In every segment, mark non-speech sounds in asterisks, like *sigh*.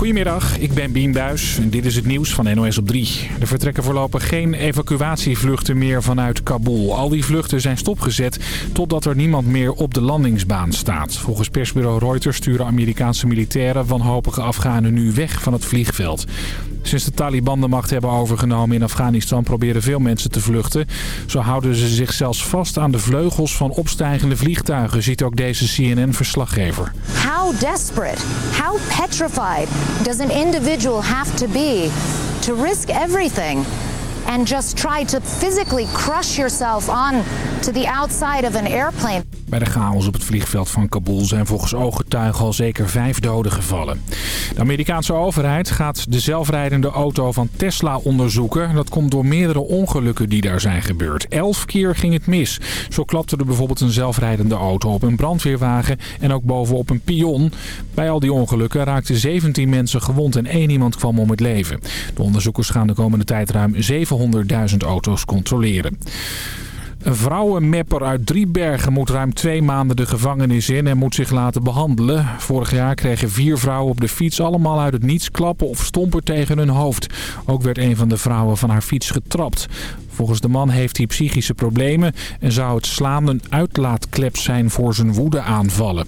Goedemiddag, ik ben Bien Buis en dit is het nieuws van NOS op 3. Er vertrekken voorlopig geen evacuatievluchten meer vanuit Kabul. Al die vluchten zijn stopgezet totdat er niemand meer op de landingsbaan staat. Volgens persbureau Reuters sturen Amerikaanse militairen wanhopige Afghanen nu weg van het vliegveld. Sinds de Taliban de macht hebben overgenomen in Afghanistan proberen veel mensen te vluchten. Zo houden ze zich zelfs vast aan de vleugels van opstijgende vliegtuigen, ziet ook deze CNN-verslaggever. How desperate, how petrified does an individual have to be to risk everything and just try to physically crush yourself on to the outside of an airplane? Bij de chaos op het vliegveld van Kabul zijn volgens ooggetuigen al zeker vijf doden gevallen. De Amerikaanse overheid gaat de zelfrijdende auto van Tesla onderzoeken. Dat komt door meerdere ongelukken die daar zijn gebeurd. Elf keer ging het mis. Zo klapte er bijvoorbeeld een zelfrijdende auto op een brandweerwagen en ook bovenop een pion. Bij al die ongelukken raakten 17 mensen gewond en één iemand kwam om het leven. De onderzoekers gaan de komende tijd ruim 700.000 auto's controleren. Een vrouwenmepper uit Driebergen moet ruim twee maanden de gevangenis in en moet zich laten behandelen. Vorig jaar kregen vier vrouwen op de fiets allemaal uit het niets klappen of stomper tegen hun hoofd. Ook werd een van de vrouwen van haar fiets getrapt. Volgens de man heeft hij psychische problemen en zou het slaan een uitlaatklep zijn voor zijn woedeaanvallen.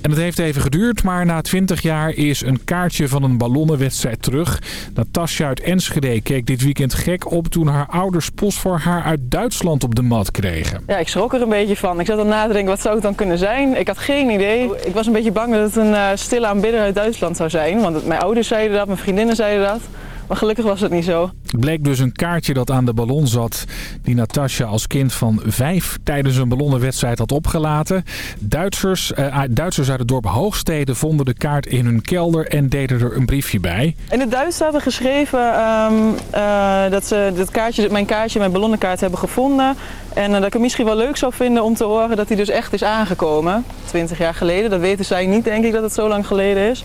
En het heeft even geduurd, maar na 20 jaar is een kaartje van een ballonnenwedstrijd terug. Natasja uit Enschede keek dit weekend gek op toen haar ouders post voor haar uit Duitsland op de mat kregen. Ja, ik schrok er een beetje van. Ik zat dan na te denken, wat zou het dan kunnen zijn? Ik had geen idee. Ik was een beetje bang dat het een uh, stille aanbidder uit Duitsland zou zijn. Want mijn ouders zeiden dat, mijn vriendinnen zeiden dat. Maar gelukkig was het niet zo. Het bleek dus een kaartje dat aan de ballon zat. Die Natasja als kind van vijf tijdens een ballonnenwedstrijd had opgelaten. Duitsers, uh, Duitsers uit het dorp Hoogstede vonden de kaart in hun kelder en deden er een briefje bij. In het Duits staat er geschreven um, uh, dat ze dit kaartje, mijn kaartje, mijn ballonnenkaart hebben gevonden. En uh, dat ik het misschien wel leuk zou vinden om te horen dat hij dus echt is aangekomen. 20 jaar geleden. Dat weten zij niet denk ik dat het zo lang geleden is.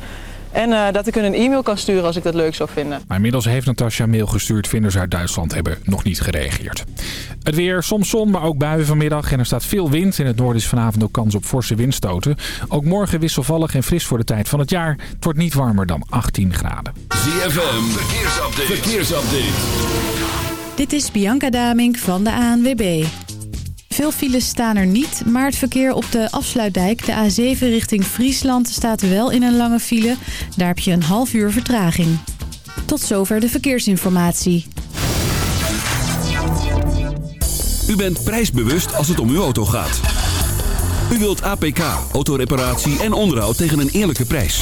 En uh, dat ik hun een e-mail kan sturen als ik dat leuk zou vinden. Maar inmiddels heeft Natasja mail gestuurd. Vinders uit Duitsland hebben nog niet gereageerd. Het weer, soms zon, maar ook buien vanmiddag. En er staat veel wind. In het noorden is vanavond ook kans op forse windstoten. Ook morgen wisselvallig en fris voor de tijd van het jaar. Het wordt niet warmer dan 18 graden. ZFM, verkeersupdate. verkeersupdate. Dit is Bianca Damink van de ANWB. Veel files staan er niet, maar het verkeer op de afsluitdijk, de A7 richting Friesland, staat wel in een lange file. Daar heb je een half uur vertraging. Tot zover de verkeersinformatie. U bent prijsbewust als het om uw auto gaat. U wilt APK, autoreparatie en onderhoud tegen een eerlijke prijs.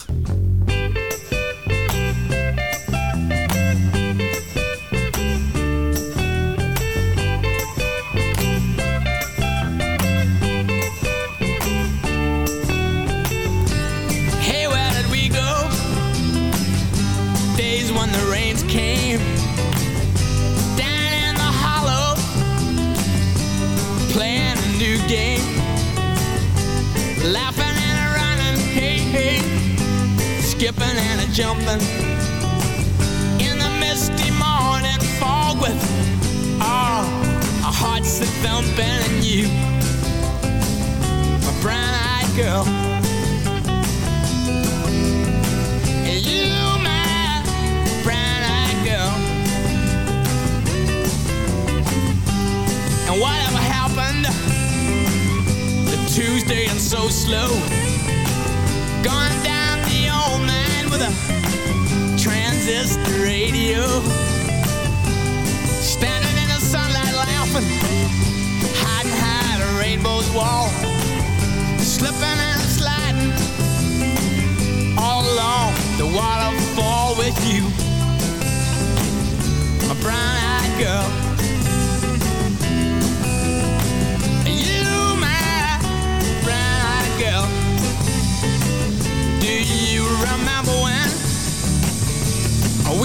Jumping in the misty morning fog with all our hearts that thumping and you, my brown-eyed girl. You, my brown-eyed girl. And whatever happened the Tuesday and so slow? Transistor radio. Standing in the sunlight laughing, hiding behind a rainbow's wall. Slipping and sliding all along the waterfall with you. My brown-eyed girl. You, my brown-eyed girl. Do you remember when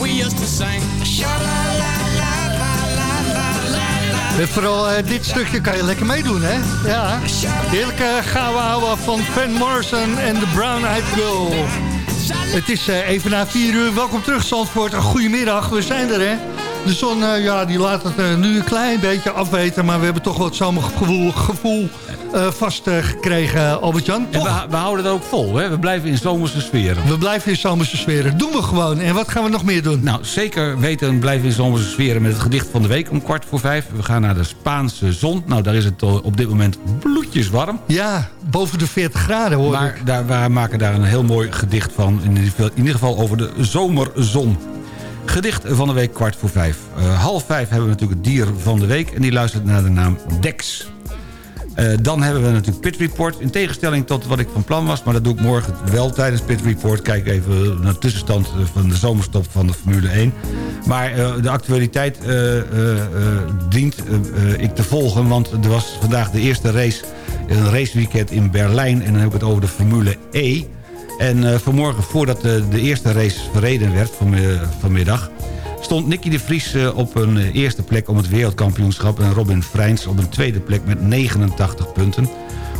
we to sing. Dus vooral eh, dit stukje kan je lekker meedoen, hè? Ja. Heerlijke gouden van Van Morrison en de Brown Eyed Girl. Het is eh, even na 4 uur. Welkom terug, Zandvoort. Goedemiddag, we zijn er, hè? De zon eh, ja, die laat het eh, nu een klein beetje afweten... maar we hebben toch wat zomergevoel gevoel, vast eh, gekregen, Albert-Jan. En we, we houden het ook vol, hè? we blijven in zomerse sferen. We blijven in zomerse sferen. Doen we gewoon. En wat gaan we nog meer doen? Nou, zeker weten blijven in zomerse sferen met het gedicht van de week om kwart voor vijf. We gaan naar de Spaanse zon. Nou, daar is het op dit moment bloedjes warm. Ja, boven de 40 graden hoor Maar ik. daar, we maken daar een heel mooi gedicht van. In ieder geval, in ieder geval over de zomerzon. Gedicht van de week kwart voor vijf. Eh, half vijf hebben we natuurlijk het dier van de week. En die luistert naar de naam Dex. Eh, dan hebben we natuurlijk Pit Report. In tegenstelling tot wat ik van plan was. Maar dat doe ik morgen wel tijdens Pit Report. Kijk even naar de tussenstand van de zomerstop van de Formule 1. Maar eh, de actualiteit dient ik te volgen. Want er was vandaag de eerste race. Een raceweekend in Berlijn. En dan heb ik het over de Formule E. En eh, vanmorgen, voordat de, de eerste race verreden werd van, vanmiddag... stond Nicky de Vries eh, op een eh, eerste plek om het wereldkampioenschap... en Robin Freins op een tweede plek met 89 punten.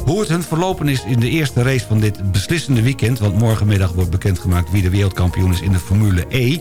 Hoe het hun verlopen is in de eerste race van dit beslissende weekend... want morgenmiddag wordt bekendgemaakt wie de wereldkampioen is in de Formule E...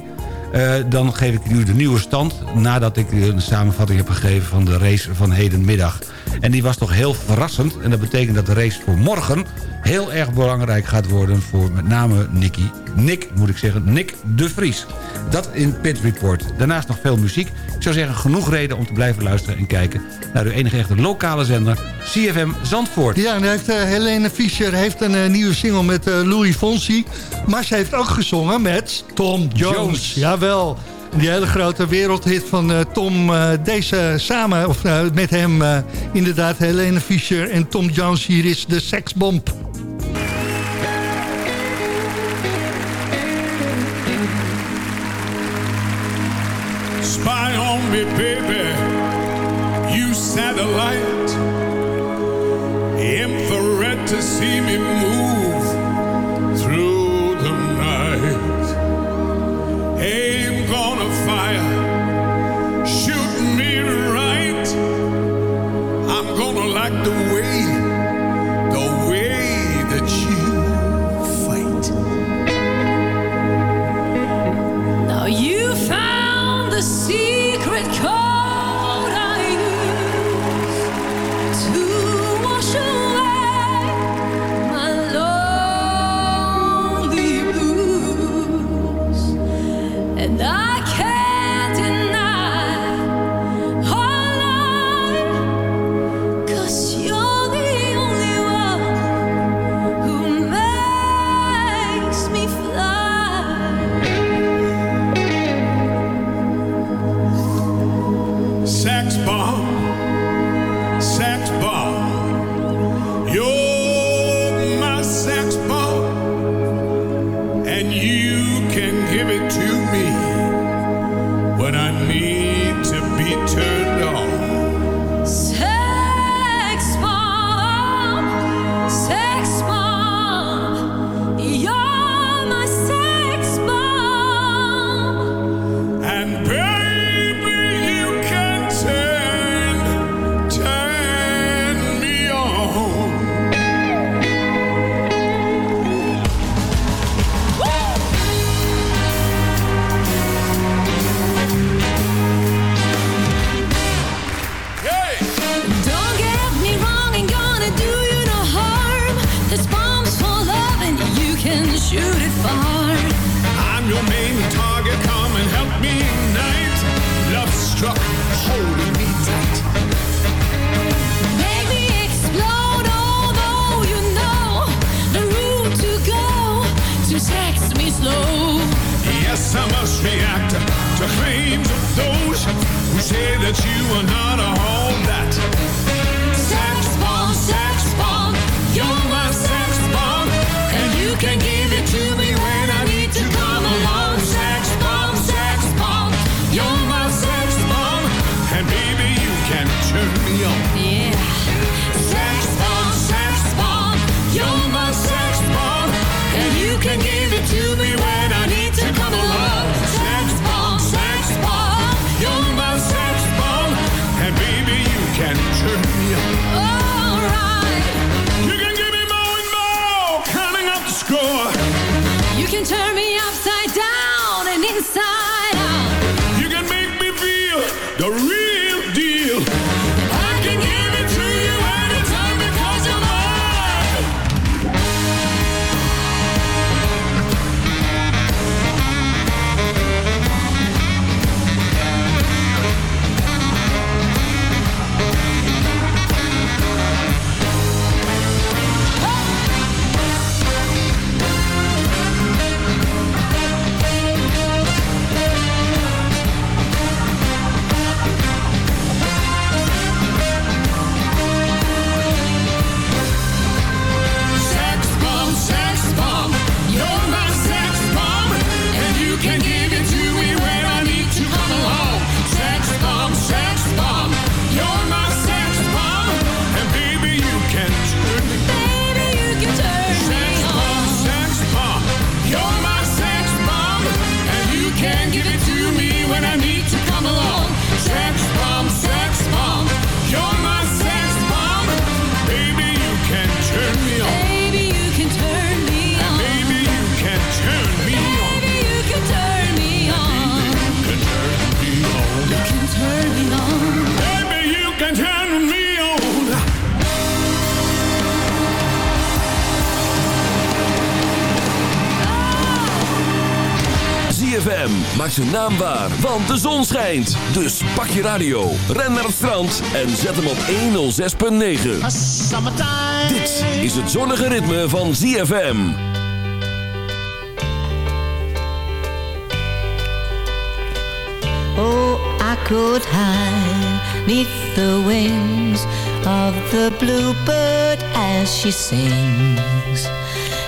Eh, dan geef ik u de nieuwe stand nadat ik een samenvatting heb gegeven van de race van hedenmiddag. En die was toch heel verrassend. En dat betekent dat de race voor morgen heel erg belangrijk gaat worden voor met name Nicky. Nick, moet ik zeggen, Nick de Vries. Dat in Pit Report. Daarnaast nog veel muziek. Ik zou zeggen, genoeg reden om te blijven luisteren en kijken... naar uw enige echte lokale zender, CFM Zandvoort. Ja, en heeft, eh, Helene Fischer heeft een eh, nieuwe single met eh, Louis Fonsi. Maar ze heeft ook gezongen met Tom Jones. Jones. Jawel. Die hele grote wereldhit van eh, Tom, eh, deze samen, of eh, met hem inderdaad Helene Fischer en Tom Jones. Hier is de seksbomb. Spy on me, baby. You satellite. Infrared to see me move like the way, me slow. Yes, I must react to claims of those who say that you are not all that. Maak zijn naam waar, want de zon schijnt. Dus pak je radio, ren naar het strand en zet hem op 106.9. Dit is het zonnige ritme van ZFM. Oh, I could hide neath the wings of the bluebird as she sings.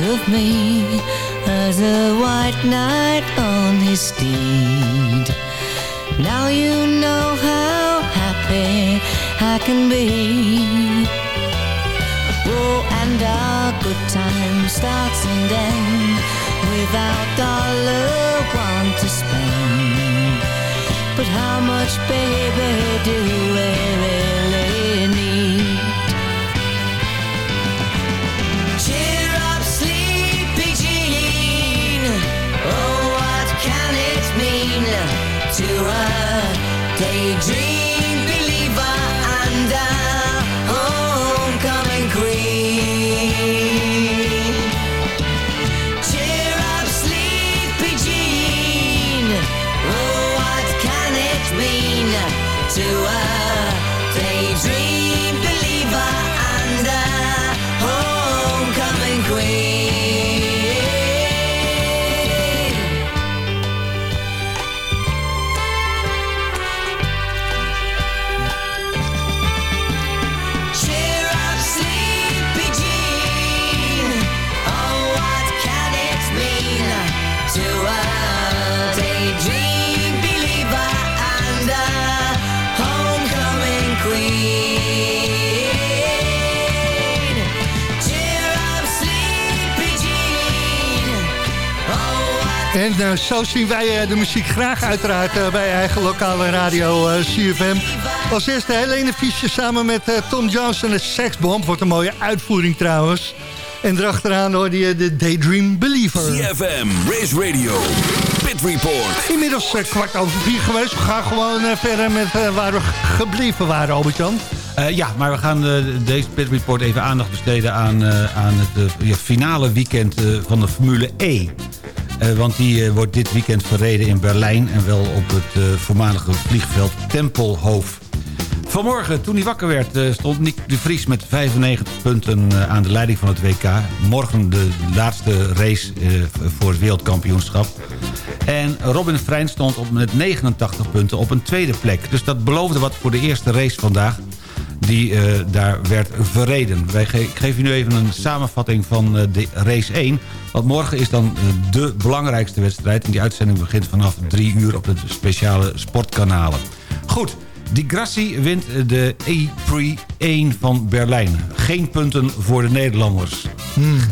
of me as a white knight on his steed. Now you know how happy I can be. Oh, and our good time starts and ends without dollar want to spend how much, baby, do we really En eh, zo zien wij eh, de muziek graag uiteraard eh, bij eigen lokale radio CFM. Als eerste Helene Fischer samen met Tom Johnson en Sexbomb. Wordt een mooie uitvoering trouwens. En erachteraan hoorde je de Daydream Believer. CFM, Race Radio, Pit Report. Inmiddels kwart over vier geweest. We gaan gewoon verder met waar we gebleven waren, Albert-Jan. Eh, ja, maar we gaan deze Pit Report even aandacht besteden aan, eh, aan het ja, finale weekend eh, van de Formule E. Eh, want die eh, wordt dit weekend verreden in Berlijn... en wel op het eh, voormalige vliegveld Tempelhof. Vanmorgen, toen hij wakker werd, stond Nick de Vries met 95 punten aan de leiding van het WK. Morgen de laatste race voor het wereldkampioenschap. En Robin Frein stond op met 89 punten op een tweede plek. Dus dat beloofde wat voor de eerste race vandaag die eh, daar werd verreden. Wij ge ik geef u nu even een samenvatting van eh, de race 1. Want morgen is dan eh, de belangrijkste wedstrijd. En die uitzending begint vanaf 3 uur op de speciale sportkanalen. Goed, Di Grassi wint de E-Prix 1 van Berlijn. Geen punten voor de Nederlanders.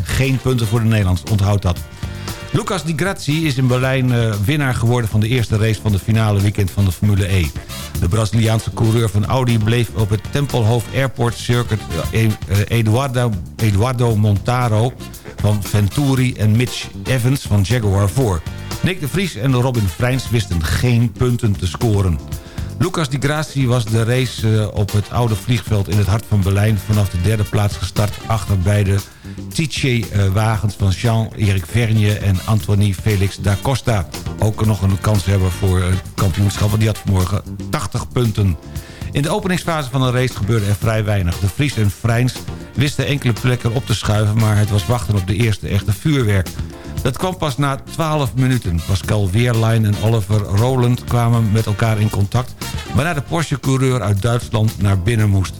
Geen punten voor de Nederlanders, onthoud dat. Lucas Di Grazzi is in Berlijn winnaar geworden van de eerste race van de finale weekend van de Formule E. De Braziliaanse coureur van Audi bleef op het Tempelhof Airport Circuit eh, eh, Eduardo, Eduardo Montaro van Venturi en Mitch Evans van Jaguar voor. Nick de Vries en Robin Freins wisten geen punten te scoren. Lucas Di Grassi was de race eh, op het oude vliegveld in het hart van Berlijn... vanaf de derde plaats gestart achter beide Tietje-wagens van Jean-Eric Vergne en Anthony Felix da Costa. Ook nog een kans hebben voor het kampioenschap, want die had vanmorgen 80 punten. In de openingsfase van de race gebeurde er vrij weinig. De Vries en Freins wisten enkele plekken op te schuiven... maar het was wachten op de eerste echte vuurwerk. Dat kwam pas na 12 minuten. Pascal Wehrlein en Oliver Roland kwamen met elkaar in contact... waarna de Porsche-coureur uit Duitsland naar binnen moest.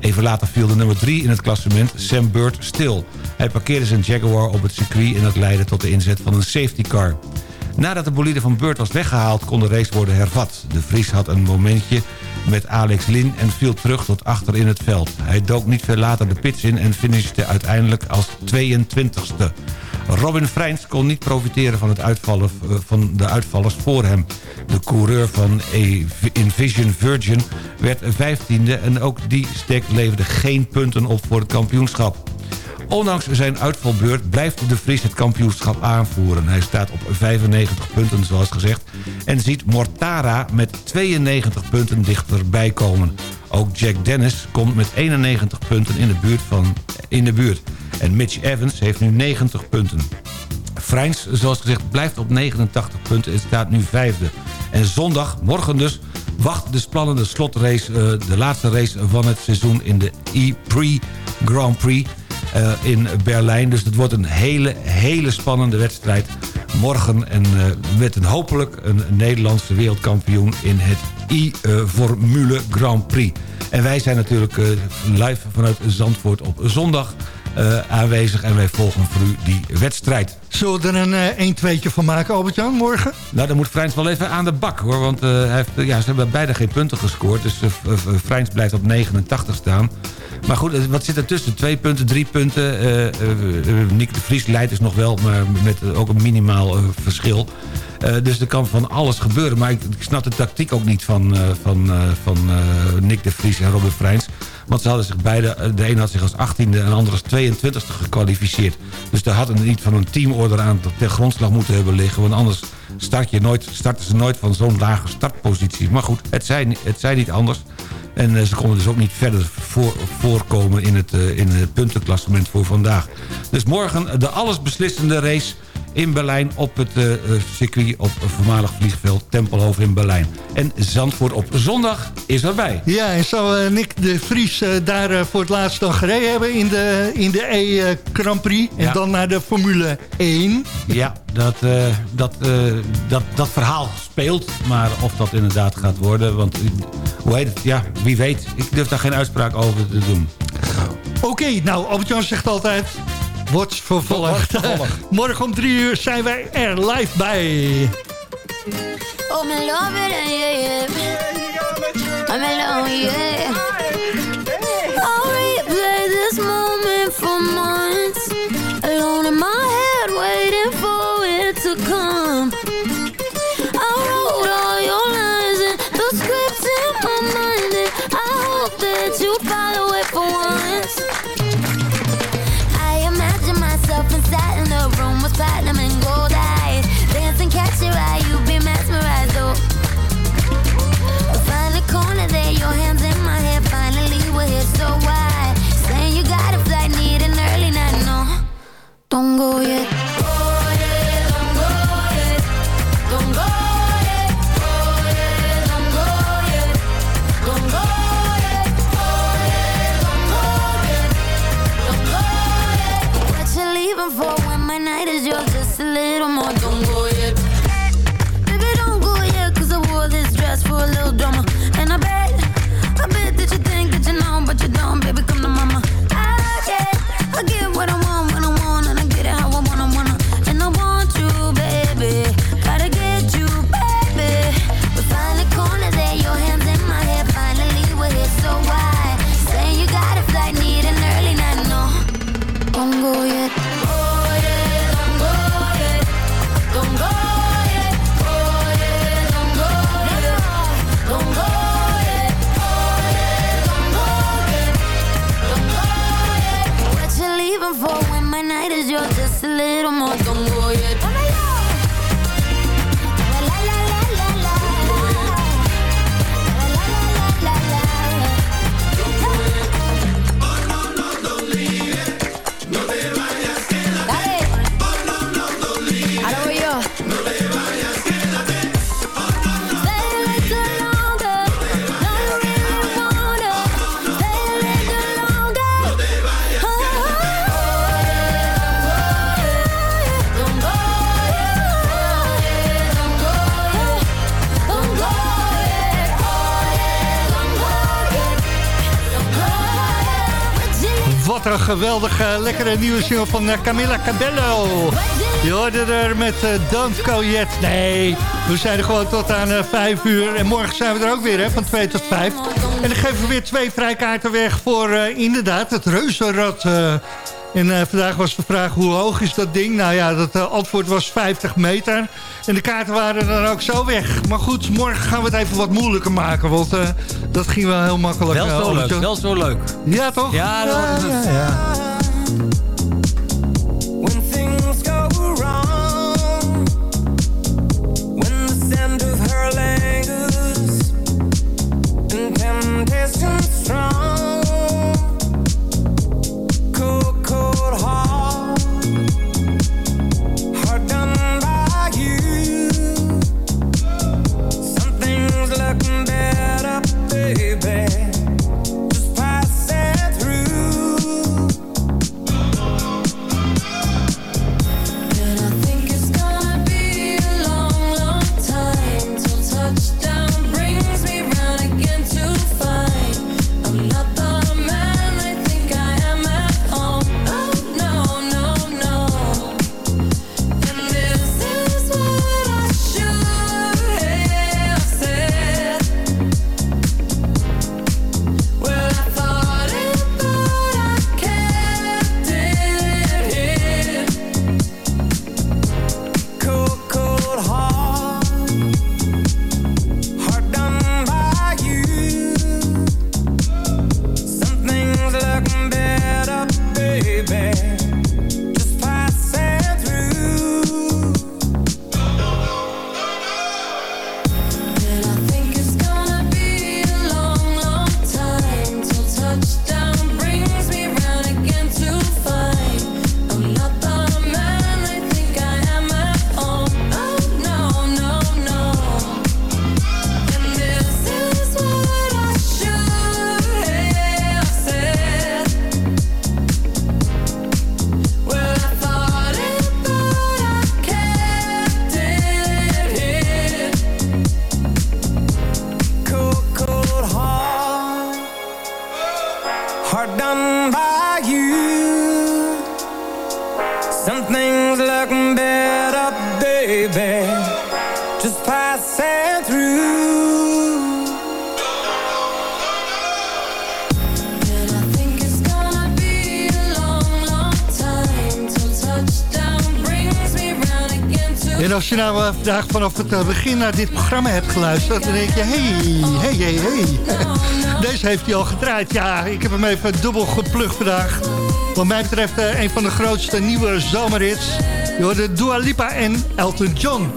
Even later viel de nummer 3 in het klassement, Sam Bird, stil. Hij parkeerde zijn Jaguar op het circuit... en dat leidde tot de inzet van een safety car. Nadat de bolide van Bird was weggehaald... kon de race worden hervat. De Vries had een momentje met Alex Lin en viel terug tot achter in het veld. Hij dook niet veel later de pits in en finishte uiteindelijk als 22ste. Robin Freins kon niet profiteren van, het uitvallen, eh, van de uitvallers voor hem. De coureur van Envision Virgin werd 15e en ook die stek leverde geen punten op voor het kampioenschap. Ondanks zijn uitvalbeurt blijft de Vries het kampioenschap aanvoeren. Hij staat op 95 punten zoals gezegd... en ziet Mortara met 92 punten dichterbij komen. Ook Jack Dennis komt met 91 punten in de buurt. Van, in de buurt. En Mitch Evans heeft nu 90 punten. Freins, zoals gezegd, blijft op 89 punten en staat nu vijfde. En zondag, morgen dus, wacht de spannende slotrace... eh, de laatste race van het seizoen in de E-Prix Grand Prix eh, in Berlijn. Dus het wordt een hele, hele spannende wedstrijd morgen. En eh, met een hopelijk een Nederlandse wereldkampioen in het I-Formule Grand Prix. En wij zijn natuurlijk live vanuit Zandvoort op zondag eh, aanwezig. En wij volgen voor u die wedstrijd. Zullen we er een eh, 1 2 van maken, Albert-Jan, morgen? Nou, dan moet Freins wel even aan de bak, hoor. Want eh, hij heeft, ja, ze hebben beide geen punten gescoord. Dus uh, Freins blijft op 89 staan. Maar goed, eh, wat zit er tussen? Twee punten, drie punten. Eh eh, Nick de Vries leidt dus nog wel, maar met eh, ook een minimaal eh, verschil. Eh, dus er kan van alles gebeuren. Maar ik, ik snap de tactiek ook niet van, eh, van, eh, van eh, Nick de Vries en Robin Freins. Want ze hadden zich beide, eh, de een had zich als 18e en de ander als 22e gekwalificeerd. Dus daar hadden niet van een teamorder aan ter grondslag moeten hebben liggen. Want anders start je nooit, starten ze nooit van zo'n lage startpositie. Maar goed, het zijn, het zijn niet anders. En eh, ze konden dus ook niet verder voor, voorkomen in het, eh, in het puntenklassement voor vandaag. Dus morgen de allesbeslissende race in Berlijn op het eh, eh, circuit op voormalig vliegveld Tempelhoven in Berlijn. En Zandvoort op zondag is erbij. Ja, en zou eh, Nick de Vries daar voor het laatst dan gereden hebben in de, in de E Grand Prix. En Ja. dan naar de Formule 1. Ja, dat, dat, dat, dat verhaal speelt. Maar of dat inderdaad gaat worden, want hoe heet het? Ja, wie weet. Ik durf daar geen uitspraak over te doen. Oké, nou, Albert-Jan zegt altijd... Wordt vervolgd. *laughs* Morgen om drie uur zijn wij er live bij. Oh, me love it, yeah, yeah. I'm alone, yeah. I'll replay this moment for months. Geweldige, lekkere nieuwe single van eh, Camilla Cabello. Je hoorde er met eh, Don't. Nee, we zijn er gewoon tot aan eh, 5 uur. En morgen zijn we er ook weer, hè, van 2 tot 5. En dan geven we weer twee vrijkaarten weg voor eh, inderdaad het reuzenrad. En eh, vandaag was de vraag, hoe hoog is dat ding? Nou ja, dat eh, antwoord was 50 meter. En de kaarten waren dan ook zo weg. Maar goed, morgen gaan we het even wat moeilijker maken. Want eh, dat ging wel heel makkelijk. Wel zo leuk, wel zo leuk. Ja, toch? Ja, dat het. ja, ja. Nou eh, vandaag vanaf het eh, begin naar dit programma hebt geluisterd... dan denk je, hey, hey, hey. *laughs* Deze heeft hij al gedraaid. Ja, ik heb hem even dubbel geplukt vandaag. Wat mij betreft eh, een van de grootste nieuwe zomerhits. Je hoorde Dua Lipa en Elton John.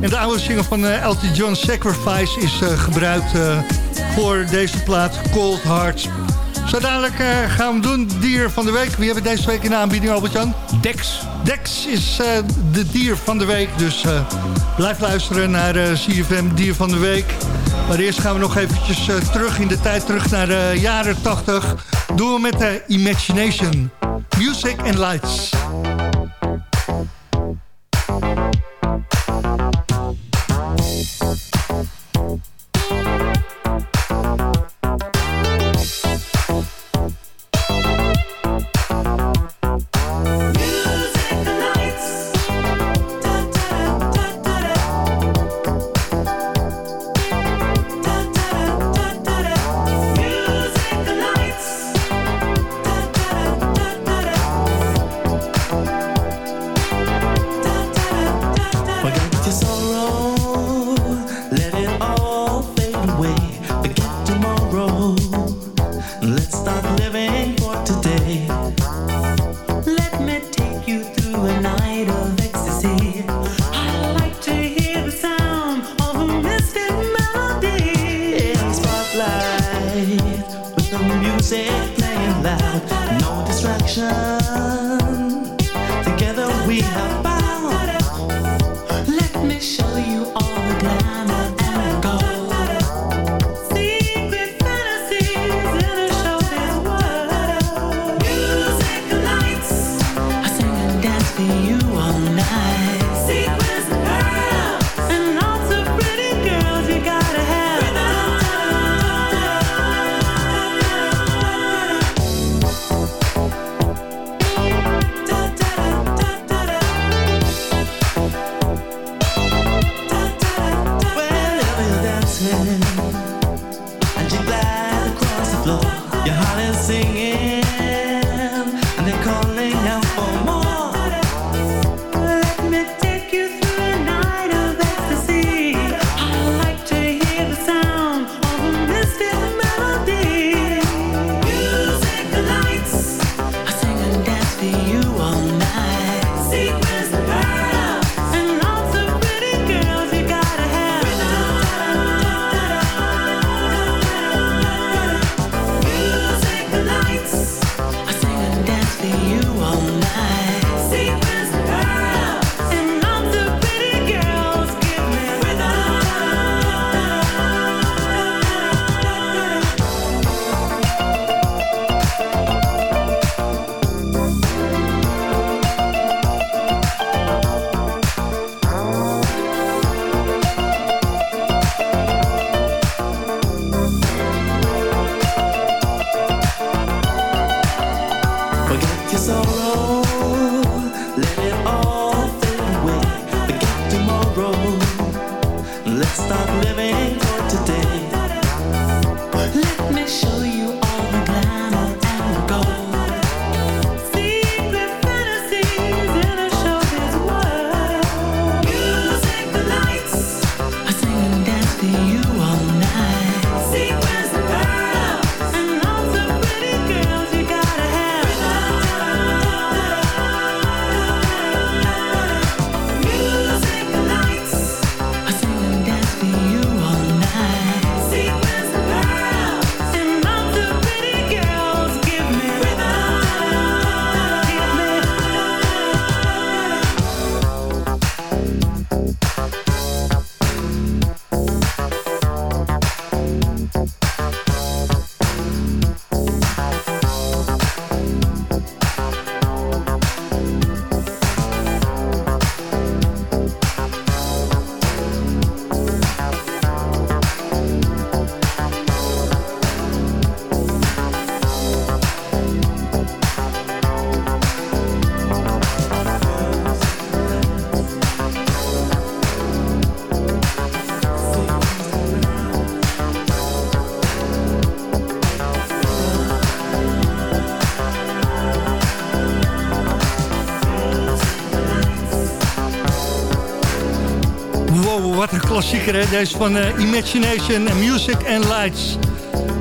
En de oude single van Elton John, Sacrifice, is gebruikt voor deze plaat Cold Hearts. Zo dadelijk eh, gaan we doen, dier van de week. Wie hebben deze week in de aanbieding, Albert-Jan? Dex. Dex is eh, de dier van de week, dus eh, blijf luisteren naar CFM Dier van de Week. Maar eerst gaan we nog eventjes terug in de tijd, terug naar de jaren 80. Doen we met de Imagination. Music and Lights. And dance for you klassieker hè. Deze van eh, Imagination Music and Lights.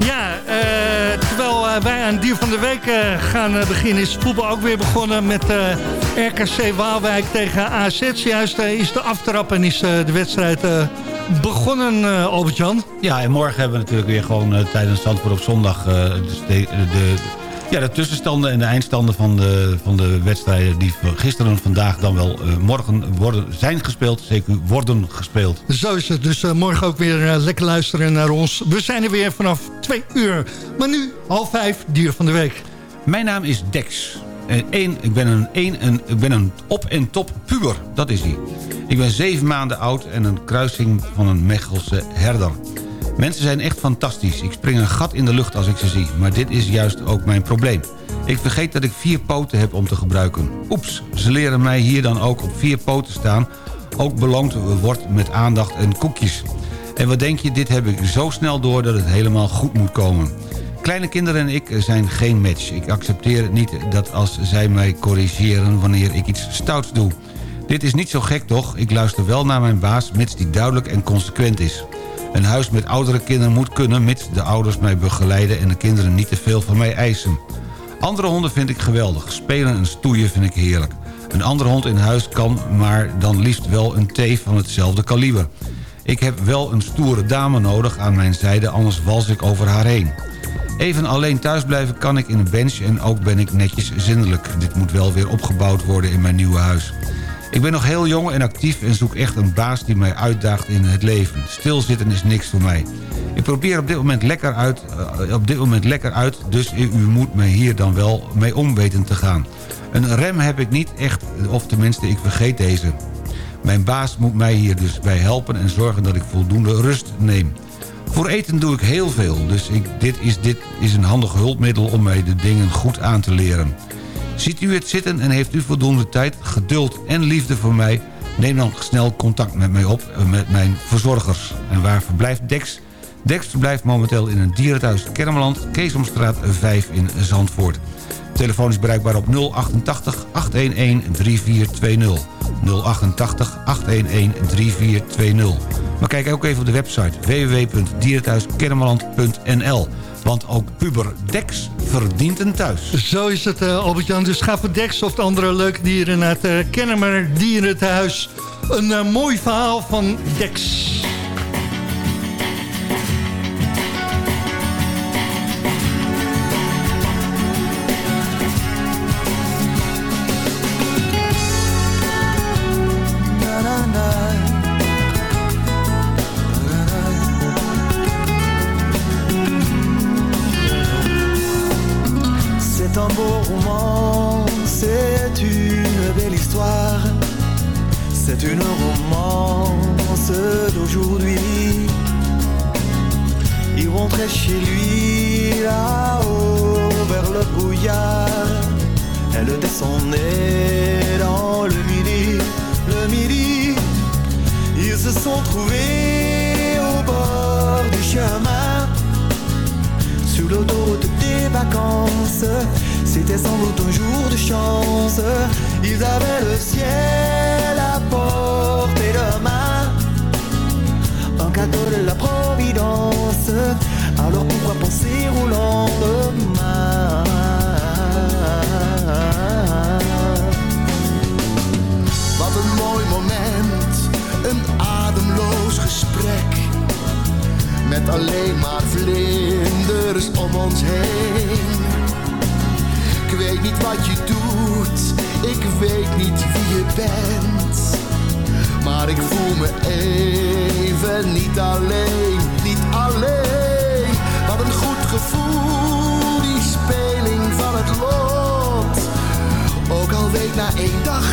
Ja, eh, terwijl eh, wij aan Dier van de Week gaan beginnen... is voetbal ook weer begonnen met RKC Waalwijk tegen AZ. Juist is de aftrap en is de wedstrijd begonnen, Albert-Jan. Ja, en morgen hebben we natuurlijk weer gewoon tijdens Zandvoort op zondag... dus de, de, ja, de tussenstanden en de eindstanden van de, van de wedstrijden... die gisteren en vandaag dan wel eh, morgen worden, zijn gespeeld. Zeker worden gespeeld. Zo is het. Dus eh, morgen ook weer eh, lekker luisteren naar ons. We zijn er weer vanaf twee uur. Maar nu half vijf, Dier van de Week. Mijn naam is Dex. En één, ik, ben een, één, een, ik ben een op- en top puber. Dat is hij. Ik ben zeven maanden oud en een kruising van een Mechelse herder. Mensen zijn echt fantastisch. Ik spring een gat in de lucht als ik ze zie. Maar dit is juist ook mijn probleem. Ik vergeet dat ik vier poten heb om te gebruiken. Oeps, ze leren mij hier dan ook op vier poten staan. Ook beloond wordt met aandacht en koekjes. En wat denk je, dit heb ik zo snel door dat het helemaal goed moet komen. Kleine kinderen en ik zijn geen match. Ik accepteer niet dat als zij mij corrigeren wanneer ik iets stouts doe. Dit is niet zo gek toch? Ik luister wel naar mijn baas, mits die duidelijk en consequent is. Een huis met oudere kinderen moet kunnen... mits de ouders mij begeleiden en de kinderen niet te veel van mij eisen. Andere honden vind ik geweldig. Spelen en stoeien vind ik heerlijk. Een andere hond in huis kan, maar dan liefst wel een teef van hetzelfde kaliber. Ik heb wel een stoere dame nodig aan mijn zijde, anders wals ik over haar heen. Even alleen thuis blijven kan ik in een bench en ook ben ik netjes zindelijk. Dit moet wel weer opgebouwd worden in mijn nieuwe huis. Ik ben nog heel jong en actief en zoek echt een baas die mij uitdaagt in het leven. Stilzitten is niks voor mij. Ik probeer op dit moment lekker uit, eh, op dit moment lekker uit dus u, moet mij hier dan wel mee om weten te gaan. Een rem heb ik niet echt, of tenminste ik vergeet deze. Mijn baas moet mij hier dus bij helpen en zorgen dat ik voldoende rust neem. Voor eten doe ik heel veel, dus ik, dit, is, dit is een handig hulpmiddel om mij de dingen goed aan te leren. Ziet u het zitten en heeft u voldoende tijd, geduld en liefde voor mij... neem dan snel contact met mij op, eh, met mijn verzorgers. En waar verblijft Dex? Dex verblijft momenteel in een dierenthuis Kermeland... Keesomstraat 5 in Zandvoort. Telefoon is bereikbaar op 088 811 3420. 088 811 3420. Maar kijk ook even op de website www.dierenthuiskennemerland.nl. Want ook puber Dex verdient een thuis. Zo is het, eh, Albert-Jan. Dus ga voor Dex of de andere leuke dieren naar het uh, Kennemer Dierentehuis. Een eh, mooi verhaal van Dex.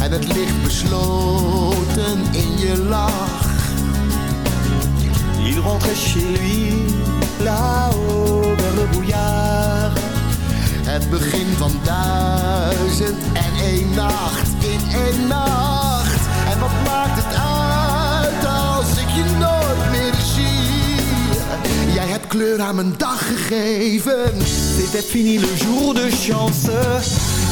En het ligt besloten in je lach. Il rentrait chez lui, là-haut le bouillard. Het begin van duizend en één nacht in één nacht. En wat maakt het uit als ik je nooit meer zie? Jij hebt kleur aan mijn dag gegeven. C'était fini le jour de chance.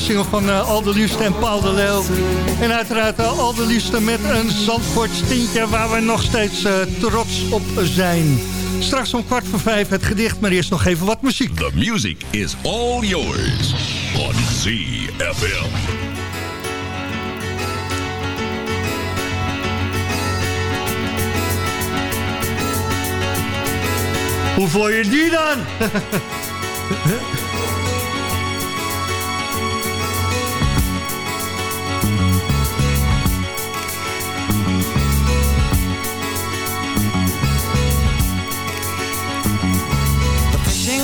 single van eh, Al de Liefste en Paul de Leeuw. En uiteraard eh, Al de Liefste met een Zandvoort tintje... waar we nog steeds eh, trots op zijn. Straks om kwart voor vijf het gedicht, maar eerst nog even wat muziek. The music is all yours on ZFM. Hoe vond je die dan? *laughs*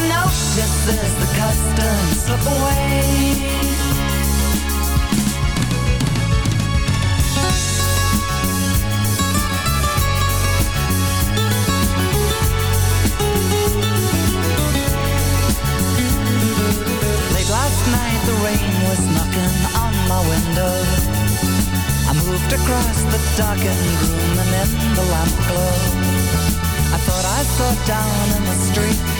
No one notices the customs the rain was knocking on my window. I moved across the darkened room and in the lamp glow. I thought I saw down in the street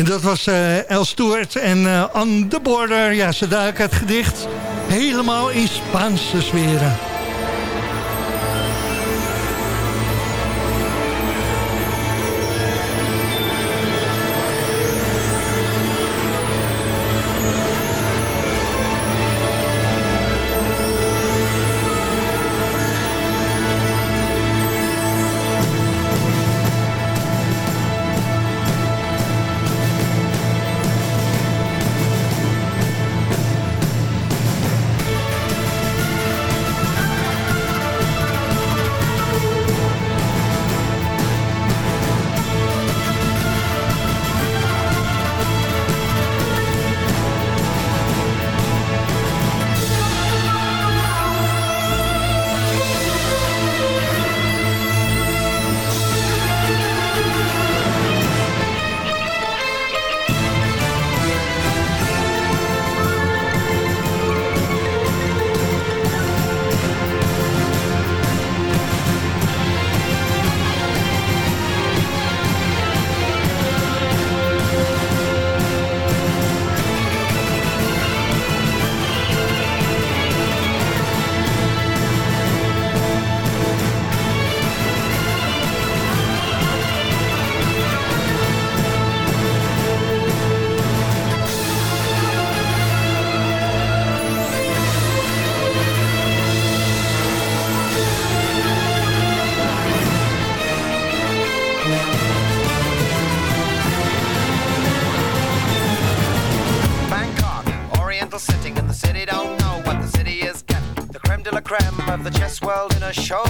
En dat was uh, El en uh, On the Border. Ja, ze duiken het gedicht helemaal in Spaanse sferen. show.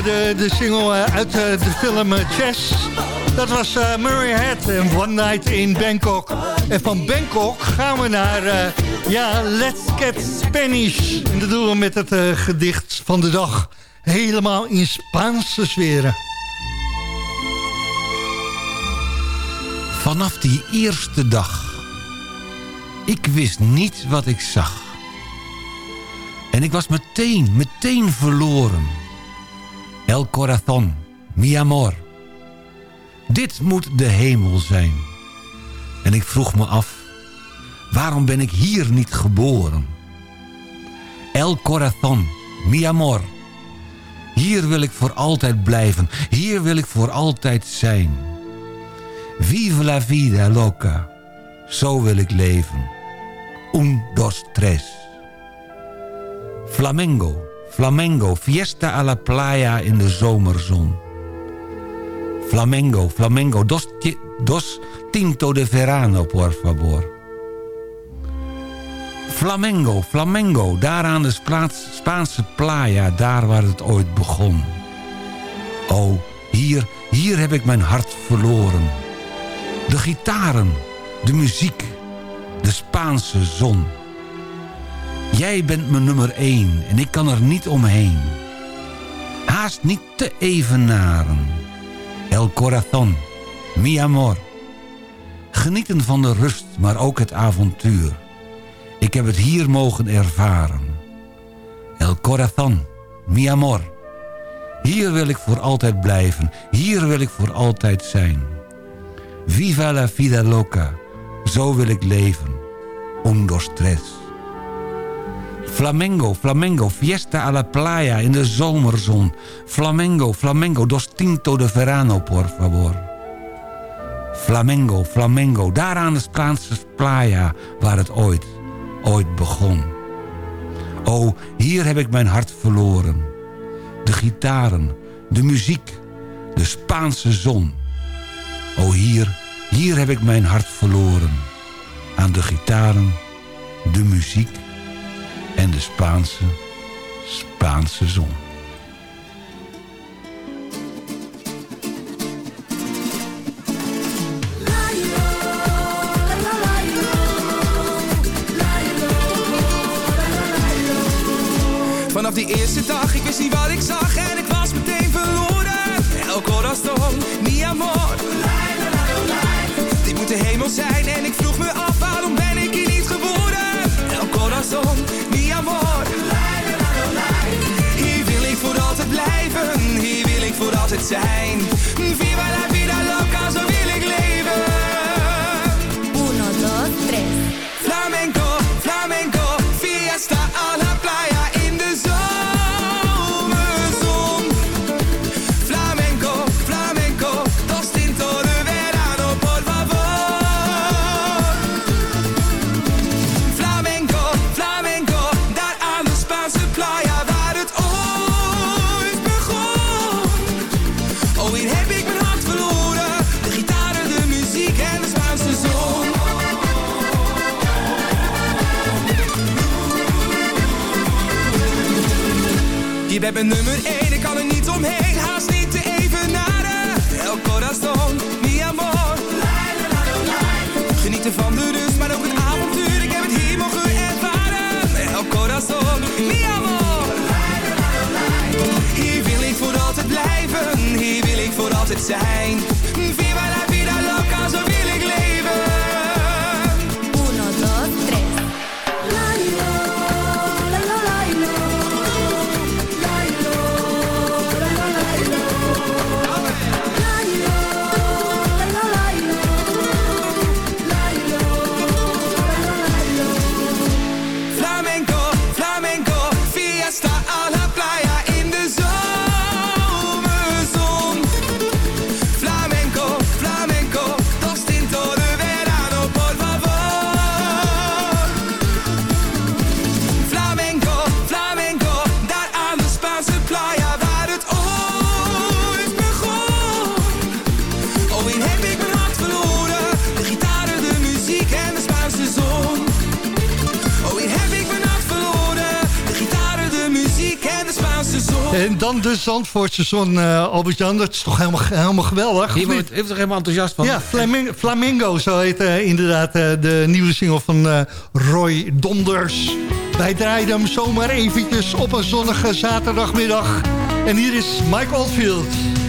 de single eh, uit eh, de film eh, Chess. Dat was Murray Head en One Night in Bangkok. En van Bangkok gaan we naar, ja, Let's Get Spanish. En dat doen we met het gedicht van de dag. Helemaal in Spaanse sferen. Vanaf die eerste dag. Ik wist niet wat ik zag. En ik was meteen, meteen verloren El corazón, mi amor. Dit moet de hemel zijn. En ik vroeg me af, waarom ben ik hier niet geboren? El corazón, mi amor. Hier wil ik voor altijd blijven. Hier wil ik voor altijd zijn. Vive la vida loca. Zo wil ik leven. Un, dos, tres. Flamengo, flamengo, fiesta a la playa in de zomerzon. Flamengo, flamengo, dos, dos tinto de verano, por favor. Flamengo, flamengo, daar aan de Spaans- Spaanse playa, daar waar het ooit begon. Oh, hier, hier heb ik mijn hart verloren. De gitaren, de muziek, de Spaanse zon. Jij bent mijn nummer één en ik kan er niet omheen. Haast niet te evenaren. El corazón, mi amor. Genieten van de rust, maar ook het avontuur. Ik heb het hier mogen ervaren. El corazón, mi amor. Hier wil ik voor altijd blijven. Hier wil ik voor altijd zijn. Viva la vida loca. Zo wil ik leven. Un, dos, tres. Flamengo, flamengo, fiesta a la playa in de zomerzon. Flamengo, flamengo, dos tinto de verano, por favor. Flamengo, flamengo, daar aan de Spaanse playa waar het ooit, ooit begon. Oh, hier heb ik mijn hart verloren. De gitaren, de muziek, de Spaanse zon. Oh, hier, hier heb ik mijn hart verloren. Aan de gitaren, de muziek Spaanse, Spaanse zon. Vanaf die eerste dag, ik wist niet wat ik zag en ik was meteen verloren. El corazón, mi amor. Dit moet de hemel zijn en ik altijd zijn. Viva la bent mijn nummer 1, ik kan er niet omheen, haast niet te evenaren. El corazón, mi amor. Genieten van de rust, maar ook het avontuur, ik heb het hier mogen ervaren. El corazón, mi amor. Hier wil ik voor altijd blijven, hier wil ik voor altijd zijn. De Zandvoortse zon, eh Albert-Jan. Dat is toch helemaal, helemaal geweldig? Niet? wordt heeft er helemaal enthousiast van. Ja, Flamingo, Flamingo zo heet eh, inderdaad eh, de nieuwe single van Roy Donders. Wij draaiden hem zomaar eventjes op een zonnige zaterdagmiddag. En hier is Mike Oldfield.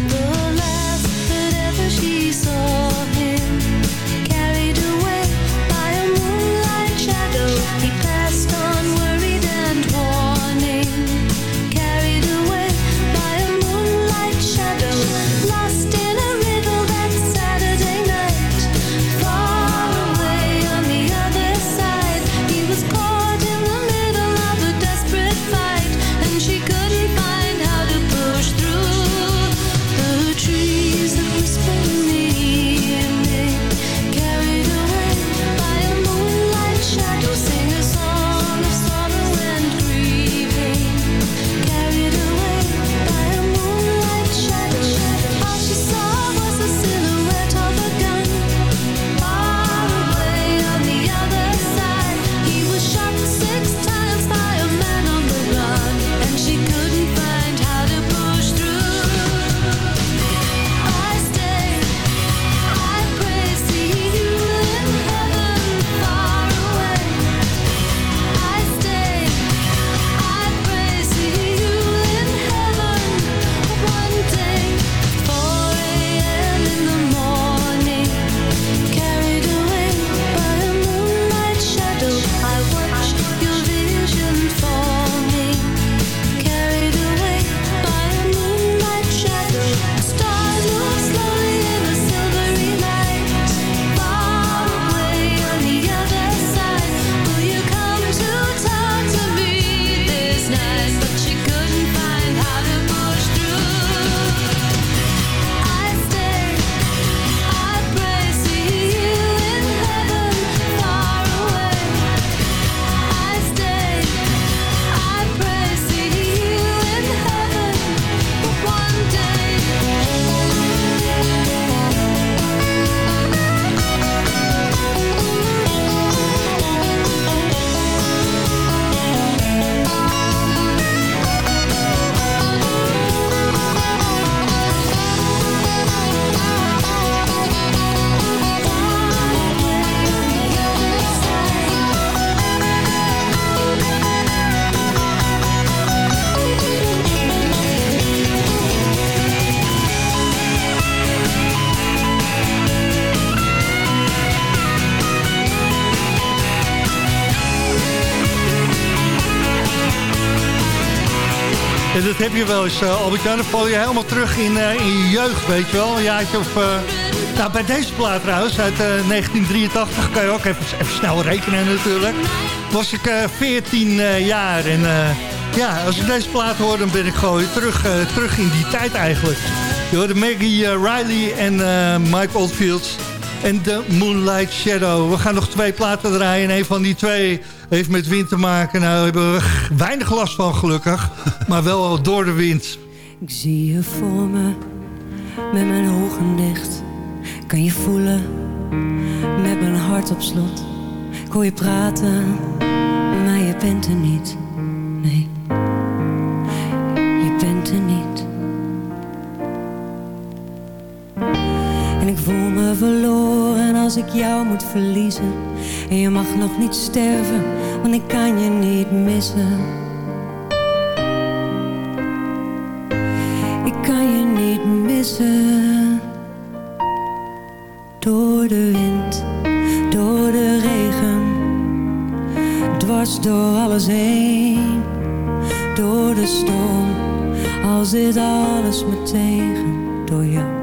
Heb je wel eens, uh, Albert. Dan val je helemaal terug in, eh, je jeugd, weet je wel. Een jaartje of... eh, nou, bij deze plaat trouwens, uit eh, 1983, kan je ook even, even snel rekenen natuurlijk. Was ik eh 14 eh, jaar en eh, ja, als ik deze plaat hoor, dan ben ik gewoon weer terug, eh, terug in die tijd eigenlijk. Je hoorde Maggie eh, Riley en eh, Mike Oldfield en The Moonlight Shadow. We gaan nog twee platen draaien en een van die twee heeft met wind te maken. Nou, hebben we weinig last van gelukkig, *laughs* maar wel door de wind. Ik zie je voor me, met mijn ogen dicht. Kan je voelen, met mijn hart op slot. Ik hoor je praten, maar je bent er niet. Nee, als ik jou moet verliezen. En je mag nog niet sterven, want ik kan je niet missen. Ik kan je niet missen. Door de wind, door de regen. Dwars door alles heen. Door de storm, als dit alles me tegen. Door jou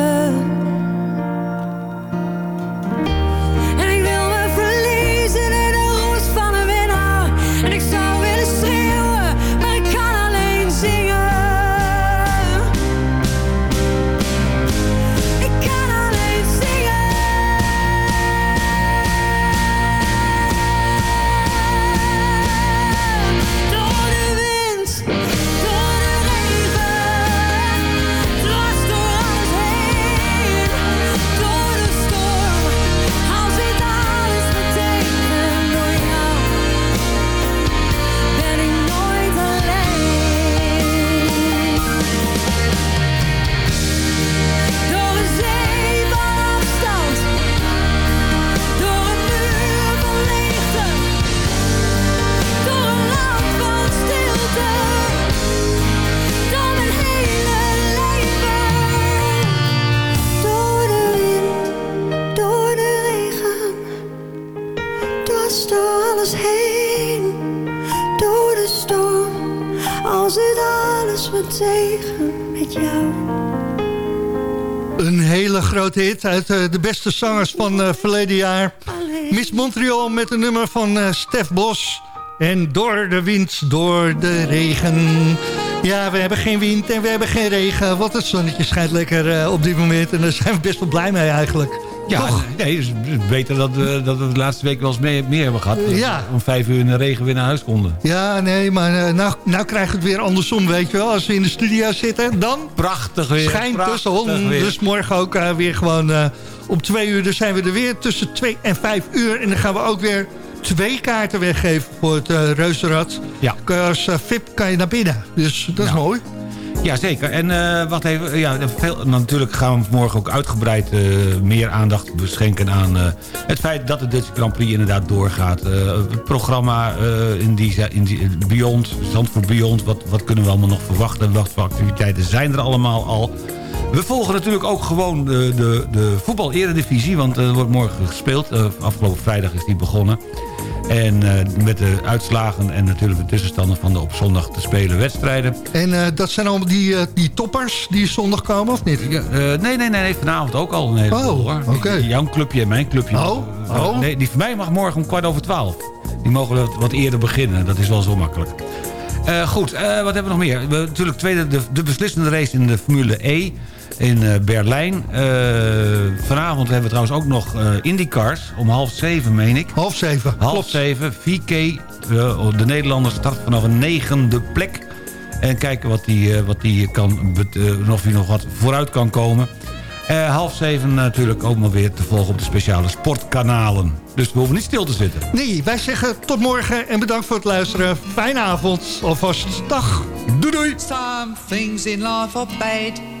Uit eh, de beste zangers van eh, verleden jaar. Miss Montreal met een nummer van eh, Stef Bos. En door de wind, door de regen. Ja, we hebben geen wind en we hebben geen regen. Want het zonnetje schijnt lekker op dit moment. En daar zijn we best wel blij mee eigenlijk. Ja, nee, het is beter dat we, dat we de laatste week wel eens meer, meer hebben gehad. Ja. Om vijf uur in de regen weer naar huis konden. Ja, nee, maar eh, nou, nou krijgt het weer andersom, weet je wel. Als we in de studio zitten, dan... Prachtig weer. Schijnt de prachtig zon. weer. Dus morgen ook eh, weer gewoon eh om twee uur. Dan zijn we er weer tussen twee en vijf uur. En dan gaan we ook weer twee kaarten weggeven voor het eh Reuzenrad. Ja. Als eh, VIP kan je naar binnen. Dus dat is mooi. Ja, zeker. En eh, wat even, ja, natuurlijk gaan we morgen ook uitgebreid eh, meer aandacht beschenken aan eh, het feit dat de Dutch Grand Prix inderdaad doorgaat. Het programma in die, in die Beyond, Zandvoort Beyond, wat, wat kunnen we allemaal nog verwachten? Wat voor activiteiten zijn er allemaal al? We volgen natuurlijk ook gewoon de, de, de voetbal-eredivisie, want er wordt morgen gespeeld. Afgelopen vrijdag is die begonnen. En eh, met de uitslagen en natuurlijk de tussenstanden van de op zondag te spelen wedstrijden. En eh, dat zijn allemaal die, eh, die toppers die zondag komen, of niet? Ja, nee, nee, nee, nee, vanavond ook al een heleboel, Oh, oké. Jouw clubje en mijn clubje. Oh, oh. Nee, die van mij mag morgen om kwart over twaalf. Die mogen wat, wat eerder beginnen, dat is wel zo makkelijk. Goed, wat hebben we nog meer? We, natuurlijk tweede, de, de beslissende race in de Formule E in eh, Berlijn. Eh, vanavond hebben we trouwens ook nog eh IndyCars om half zeven, meen ik. Half zeven, Half klopt. zeven, VK, de Nederlander start vanaf een negende plek. En kijken wat eh, wat die kan, of hij nog wat vooruit kan komen. Eh, half zeven natuurlijk ook maar weer te volgen op de speciale sportkanalen. Dus we hoeven niet stil te zitten. Nee, wij zeggen tot morgen en bedankt voor het luisteren. Fijne avond, alvast dag. Doei doei. Some things in life are bad.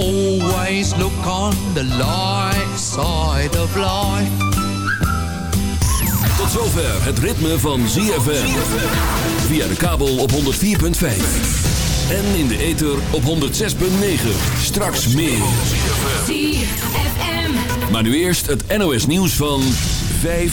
Always look on the light side of life. Tot zover het ritme van ZFM. Via de kabel op 104.5. En in de ether op 106.9. Straks meer. Maar nu eerst het NOS nieuws van 5